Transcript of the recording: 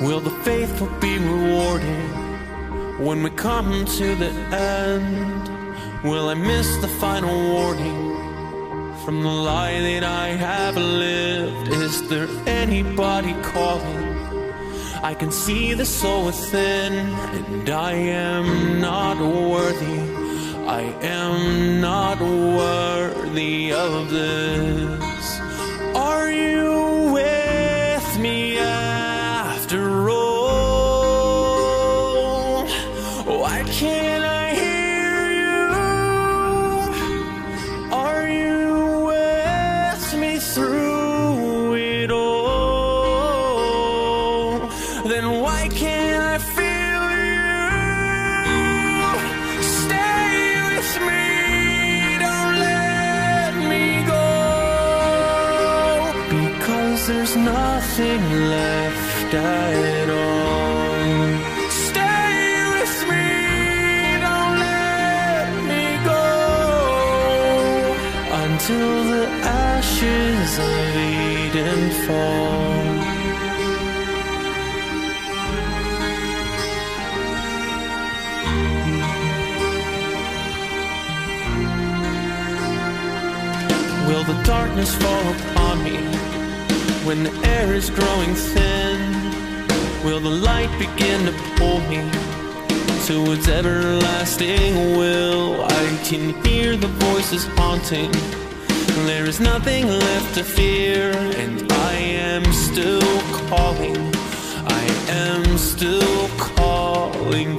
Will the faithful be rewarded when we come to the end? Will I miss the final warning from the lie that I have lived? Is there anybody calling? I can see the soul within, and I am not worthy. I am not worthy of this. Then why can't I feel you? Stay with me, don't let me go. Because there's nothing left at all. Stay with me, don't let me go. Until the ashes of Eden fall. The darkness fall upon me when the air is growing thin? Will the light begin to pull me to its everlasting will? I can hear the voices haunting. There is nothing left to fear, and I am still calling. I am still calling